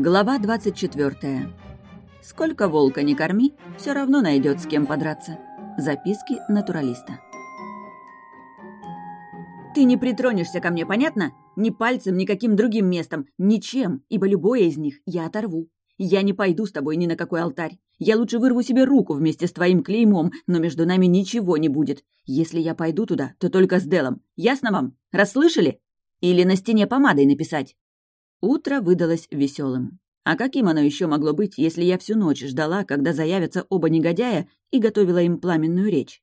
Глава 24. Сколько волка не корми, все равно найдет с кем подраться. Записки натуралиста. Ты не притронешься ко мне, понятно? Ни пальцем, ни каким другим местом, ничем, ибо любое из них я оторву. Я не пойду с тобой ни на какой алтарь. Я лучше вырву себе руку вместе с твоим клеймом, но между нами ничего не будет. Если я пойду туда, то только с Делом. Ясно вам? Расслышали? Или на стене помадой написать?» Утро выдалось веселым. А каким оно еще могло быть, если я всю ночь ждала, когда заявятся оба негодяя, и готовила им пламенную речь?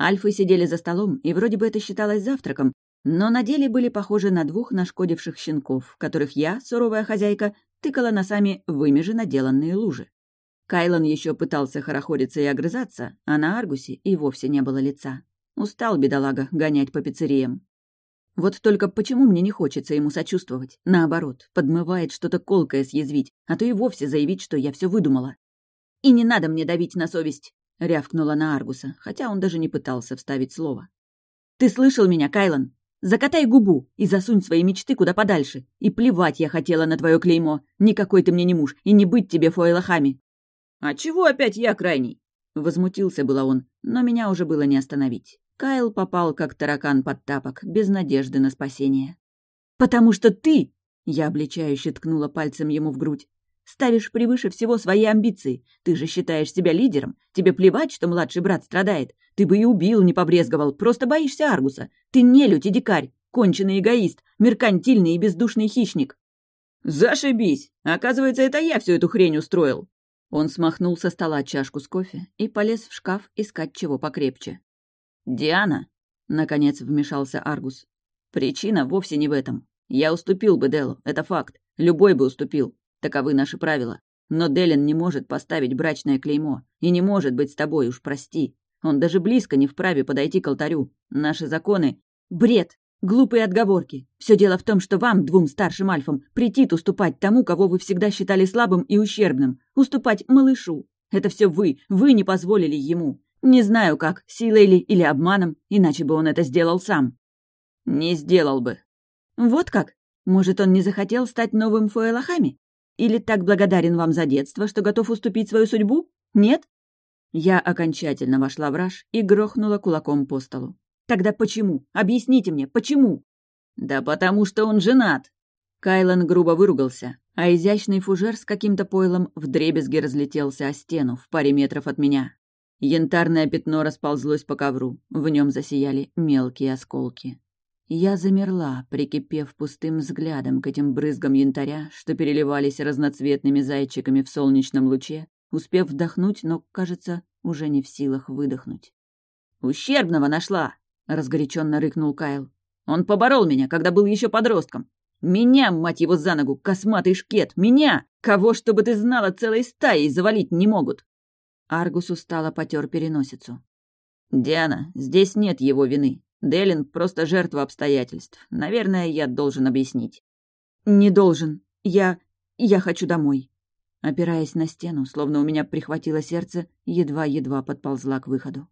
Альфы сидели за столом, и вроде бы это считалось завтраком, но на деле были похожи на двух нашкодивших щенков, которых я, суровая хозяйка, тыкала носами в ими же наделанные лужи. Кайлан еще пытался хорохориться и огрызаться, а на Аргусе и вовсе не было лица. Устал, бедолага, гонять по пиццериям. Вот только почему мне не хочется ему сочувствовать? Наоборот, подмывает что-то колкое съязвить, а то и вовсе заявить, что я все выдумала. «И не надо мне давить на совесть!» — рявкнула на Аргуса, хотя он даже не пытался вставить слово. «Ты слышал меня, Кайлан? Закатай губу и засунь свои мечты куда подальше. И плевать я хотела на твое клеймо. Никакой ты мне не муж, и не быть тебе фойлахами». «А чего опять я крайний?» Возмутился было он, но меня уже было не остановить. Кайл попал, как таракан под тапок, без надежды на спасение. «Потому что ты!» — я обличающе ткнула пальцем ему в грудь. «Ставишь превыше всего свои амбиции. Ты же считаешь себя лидером. Тебе плевать, что младший брат страдает. Ты бы и убил, не побрезговал. Просто боишься Аргуса. Ты нелюдь и дикарь. Конченый эгоист. Меркантильный и бездушный хищник». «Зашибись! Оказывается, это я всю эту хрень устроил!» Он смахнул со стола чашку с кофе и полез в шкаф искать чего покрепче. «Диана!» — наконец вмешался Аргус. «Причина вовсе не в этом. Я уступил бы Делу, это факт. Любой бы уступил. Таковы наши правила. Но Делин не может поставить брачное клеймо. И не может быть с тобой, уж прости. Он даже близко не вправе подойти к алтарю. Наши законы... Бред! Глупые отговорки. Все дело в том, что вам, двум старшим альфам, претит уступать тому, кого вы всегда считали слабым и ущербным. Уступать малышу. Это все вы. Вы не позволили ему. Не знаю как, силой ли или обманом, иначе бы он это сделал сам. Не сделал бы. Вот как? Может, он не захотел стать новым Фуэлахами? Или так благодарен вам за детство, что готов уступить свою судьбу? Нет? Я окончательно вошла в раж и грохнула кулаком по столу. Тогда почему? Объясните мне, почему? Да потому что он женат. Кайлан грубо выругался, а изящный фужер с каким-то пойлом вдребезги разлетелся о стену в паре метров от меня. Янтарное пятно расползлось по ковру, в нем засияли мелкие осколки. Я замерла, прикипев пустым взглядом к этим брызгам янтаря, что переливались разноцветными зайчиками в солнечном луче, успев вдохнуть, но, кажется, уже не в силах выдохнуть. «Ущербного нашла!» — разгоряченно рыкнул Кайл. «Он поборол меня, когда был еще подростком. Меня, мать его, за ногу, косматый шкет! Меня! Кого, чтобы ты знала, целой стаей завалить не могут!» Аргус устало потер переносицу. «Диана, здесь нет его вины. Делин просто жертва обстоятельств. Наверное, я должен объяснить». «Не должен. Я... я хочу домой». Опираясь на стену, словно у меня прихватило сердце, едва-едва подползла к выходу.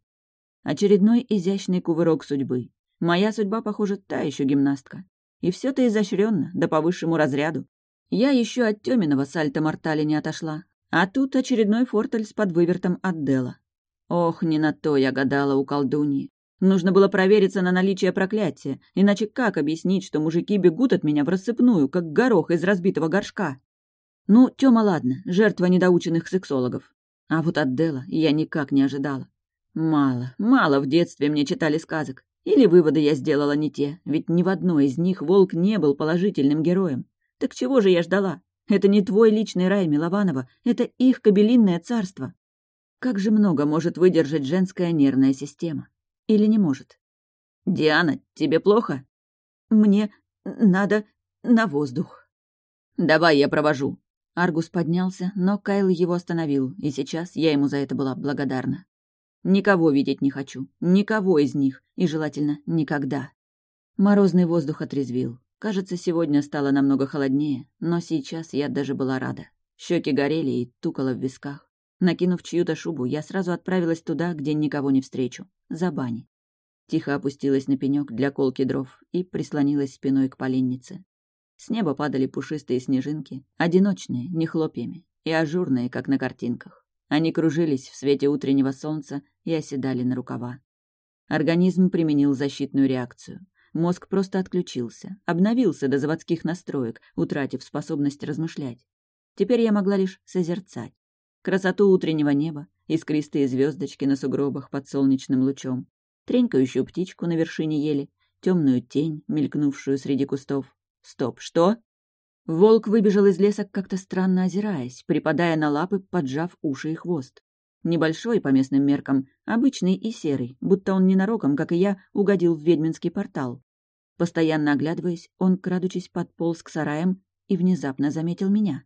Очередной изящный кувырок судьбы. Моя судьба, похоже, та еще гимнастка. И все то изощренно, да по высшему разряду. Я еще от Тёминого сальто-мортали не отошла, а тут очередной фортель с подвывертом от Дела. Ох, не на то я гадала у колдуньи. Нужно было провериться на наличие проклятия, иначе как объяснить, что мужики бегут от меня в рассыпную, как горох из разбитого горшка? Ну, Тёма, ладно, жертва недоученных сексологов. А вот от Дела я никак не ожидала. Мало, мало в детстве мне читали сказок. Или выводы я сделала не те, ведь ни в одной из них волк не был положительным героем. Так чего же я ждала? Это не твой личный рай, Милованова, это их кабелинное царство. Как же много может выдержать женская нервная система? Или не может? Диана, тебе плохо? Мне надо на воздух. Давай я провожу. Аргус поднялся, но Кайл его остановил, и сейчас я ему за это была благодарна. Никого видеть не хочу, никого из них, и желательно никогда. Морозный воздух отрезвил. Кажется, сегодня стало намного холоднее, но сейчас я даже была рада. Щеки горели и тукало в висках. Накинув чью-то шубу, я сразу отправилась туда, где никого не встречу. За бани. Тихо опустилась на пенек для колки дров и прислонилась спиной к поленнице. С неба падали пушистые снежинки, одиночные, не хлопьями, и ажурные, как на картинках. Они кружились в свете утреннего солнца и оседали на рукава. Организм применил защитную реакцию. Мозг просто отключился, обновился до заводских настроек, утратив способность размышлять. Теперь я могла лишь созерцать. Красоту утреннего неба, искристые звездочки на сугробах под солнечным лучом, тренькающую птичку на вершине ели, темную тень, мелькнувшую среди кустов. Стоп, что? Волк выбежал из леса, как-то странно озираясь, припадая на лапы, поджав уши и хвост. Небольшой по местным меркам, обычный и серый, будто он ненароком, как и я, угодил в ведьминский портал. Постоянно оглядываясь, он, крадучись, подполз к сараям и внезапно заметил меня.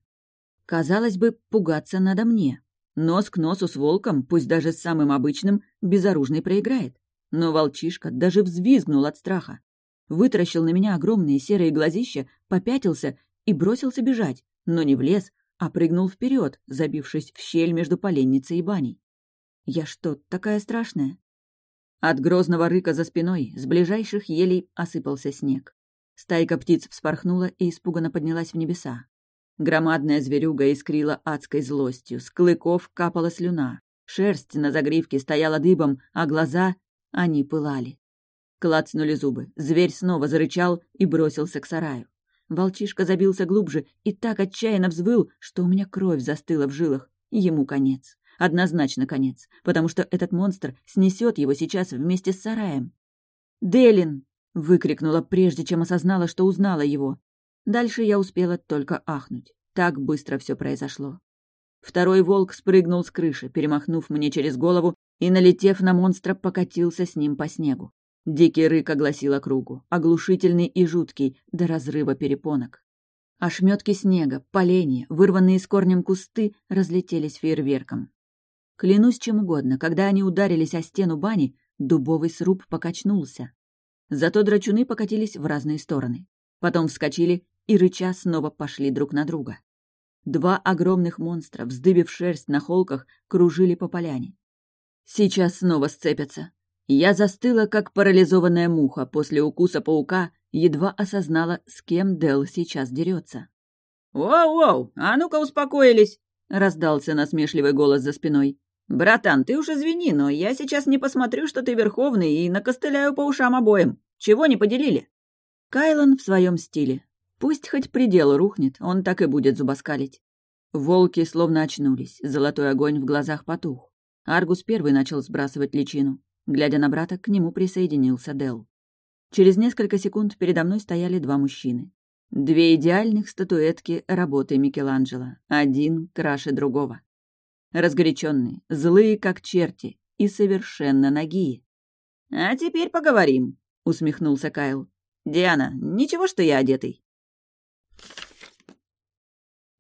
Казалось бы, пугаться надо мне. Нос к носу с волком, пусть даже с самым обычным, безоружный проиграет. Но волчишка даже взвизгнул от страха. Вытаращил на меня огромные серые глазища, попятился и бросился бежать, но не в лес, а прыгнул вперед, забившись в щель между поленницей и баней. Я что, такая страшная? От грозного рыка за спиной с ближайших елей осыпался снег. Стайка птиц вспорхнула и испуганно поднялась в небеса. Громадная зверюга искрила адской злостью, с клыков капала слюна. Шерсть на загривке стояла дыбом, а глаза... они пылали. Клацнули зубы, зверь снова зарычал и бросился к сараю. Волчишка забился глубже и так отчаянно взвыл, что у меня кровь застыла в жилах. Ему конец. Однозначно конец, потому что этот монстр снесет его сейчас вместе с сараем. «Делин!» — выкрикнула, прежде чем осознала, что узнала его. Дальше я успела только ахнуть. Так быстро все произошло. Второй волк спрыгнул с крыши, перемахнув мне через голову, и, налетев на монстра, покатился с ним по снегу. Дикий рык огласил округу, оглушительный и жуткий, до разрыва перепонок. Ошметки снега, поленья, вырванные с корнем кусты, разлетелись фейерверком. Клянусь чем угодно, когда они ударились о стену бани, дубовый сруб покачнулся. Зато драчуны покатились в разные стороны. Потом вскочили и, рыча, снова пошли друг на друга. Два огромных монстра, вздыбив шерсть на холках, кружили по поляне. Сейчас снова сцепятся. Я застыла, как парализованная муха после укуса паука, едва осознала, с кем Дел сейчас дерется. «Воу-воу, а ну-ка успокоились!» — раздался насмешливый голос за спиной. «Братан, ты уж извини, но я сейчас не посмотрю, что ты верховный, и накостыляю по ушам обоим. Чего не поделили?» Кайлан в своем стиле. Пусть хоть предел рухнет, он так и будет зубоскалить. Волки словно очнулись, золотой огонь в глазах потух. Аргус первый начал сбрасывать личину. Глядя на брата, к нему присоединился Дел. Через несколько секунд передо мной стояли два мужчины. Две идеальных статуэтки работы Микеланджело, один краше другого. Разгоряченные, злые как черти и совершенно нагие. «А теперь поговорим», — усмехнулся Кайл. «Диана, ничего, что я одетый?»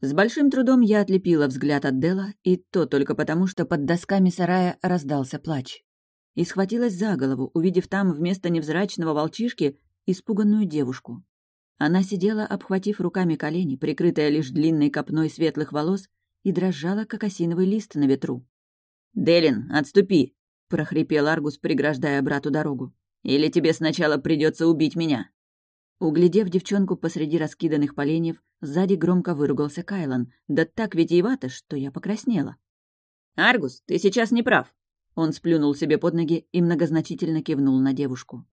С большим трудом я отлепила взгляд от Дела, и то только потому, что под досками сарая раздался плач и схватилась за голову, увидев там вместо невзрачного волчишки испуганную девушку. Она сидела, обхватив руками колени, прикрытая лишь длинной копной светлых волос, и дрожала, как осиновый лист на ветру. «Делин, отступи!» — прохрипел Аргус, преграждая брату дорогу. «Или тебе сначала придется убить меня?» Углядев девчонку посреди раскиданных поленьев, сзади громко выругался Кайлан, да так витиевато, что я покраснела. «Аргус, ты сейчас не прав. Он сплюнул себе под ноги и многозначительно кивнул на девушку.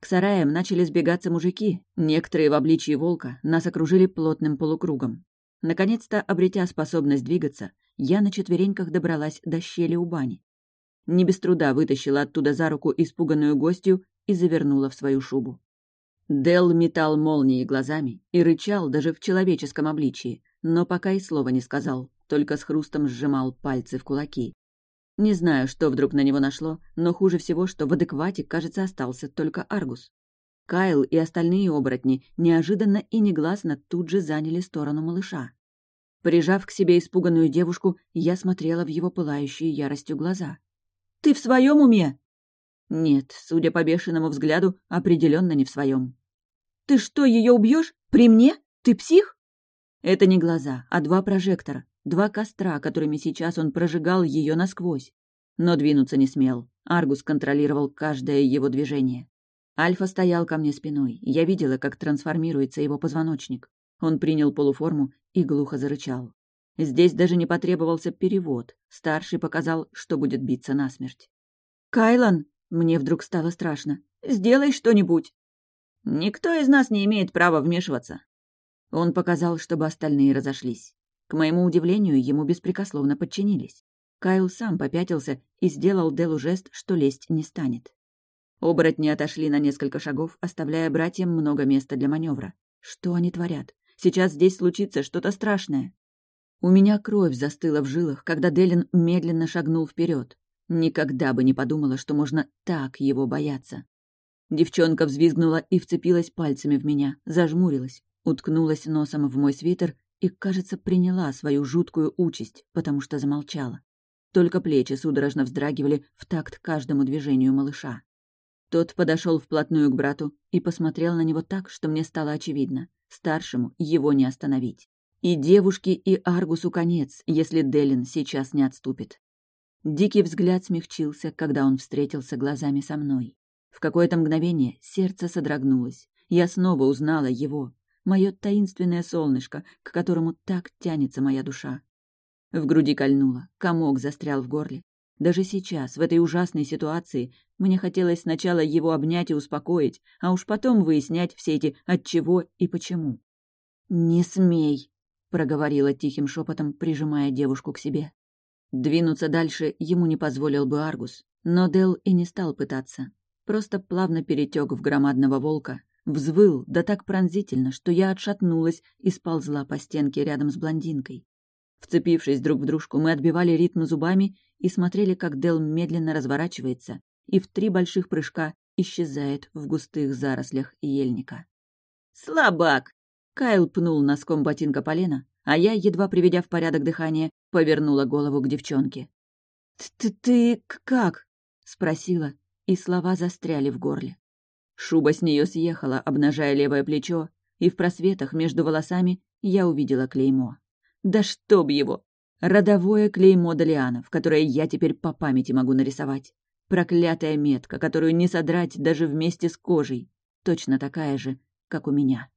К сараям начали сбегаться мужики, некоторые в обличии волка, нас окружили плотным полукругом. Наконец-то, обретя способность двигаться, я на четвереньках добралась до щели у бани. Не без труда вытащила оттуда за руку испуганную гостью и завернула в свою шубу. Дел метал молнии глазами и рычал даже в человеческом обличии, но пока и слова не сказал, только с хрустом сжимал пальцы в кулаки. Не знаю, что вдруг на него нашло, но хуже всего, что в адеквате, кажется, остался только Аргус. Кайл и остальные оборотни неожиданно и негласно тут же заняли сторону малыша. Прижав к себе испуганную девушку, я смотрела в его пылающие яростью глаза. «Ты в своем уме?» Нет, судя по бешеному взгляду, определенно не в своем. «Ты что, ее убьешь? При мне? Ты псих?» Это не глаза, а два прожектора, Два костра, которыми сейчас он прожигал ее насквозь. Но двинуться не смел. Аргус контролировал каждое его движение. Альфа стоял ко мне спиной, я видела, как трансформируется его позвоночник. Он принял полуформу и глухо зарычал. Здесь даже не потребовался перевод. Старший показал, что будет биться насмерть. «Кайлан!» — мне вдруг стало страшно. «Сделай что-нибудь!» «Никто из нас не имеет права вмешиваться!» Он показал, чтобы остальные разошлись. К моему удивлению, ему беспрекословно подчинились. Кайл сам попятился и сделал Делу жест, что лезть не станет. Оборотни отошли на несколько шагов, оставляя братьям много места для маневра. Что они творят? Сейчас здесь случится что-то страшное. У меня кровь застыла в жилах, когда Делин медленно шагнул вперед. Никогда бы не подумала, что можно так его бояться. Девчонка взвизгнула и вцепилась пальцами в меня, зажмурилась, уткнулась носом в мой свитер и, кажется, приняла свою жуткую участь, потому что замолчала. Только плечи судорожно вздрагивали в такт каждому движению малыша. Тот подошел вплотную к брату и посмотрел на него так, что мне стало очевидно. Старшему его не остановить. И девушке, и Аргусу конец, если Делин сейчас не отступит. Дикий взгляд смягчился, когда он встретился глазами со мной. В какое-то мгновение сердце содрогнулось. Я снова узнала его, мое таинственное солнышко, к которому так тянется моя душа. В груди кольнуло, комок застрял в горле. Даже сейчас, в этой ужасной ситуации, мне хотелось сначала его обнять и успокоить, а уж потом выяснять все эти отчего и почему. «Не смей», — проговорила тихим шепотом, прижимая девушку к себе. Двинуться дальше ему не позволил бы Аргус, но Дел и не стал пытаться. Просто плавно перетек в громадного волка, взвыл, да так пронзительно, что я отшатнулась и сползла по стенке рядом с блондинкой. Вцепившись друг в дружку, мы отбивали ритм зубами и смотрели, как Дел медленно разворачивается и в три больших прыжка исчезает в густых зарослях ельника. «Слабак!» Кайл пнул носком ботинка полена, а я, едва приведя в порядок дыхание, повернула голову к девчонке. «Ты, ты как?» — спросила, и слова застряли в горле. Шуба с нее съехала, обнажая левое плечо, и в просветах между волосами я увидела клеймо. Да чтоб его! Родовое клеймо Долианов, которое я теперь по памяти могу нарисовать. Проклятая метка, которую не содрать даже вместе с кожей. Точно такая же, как у меня.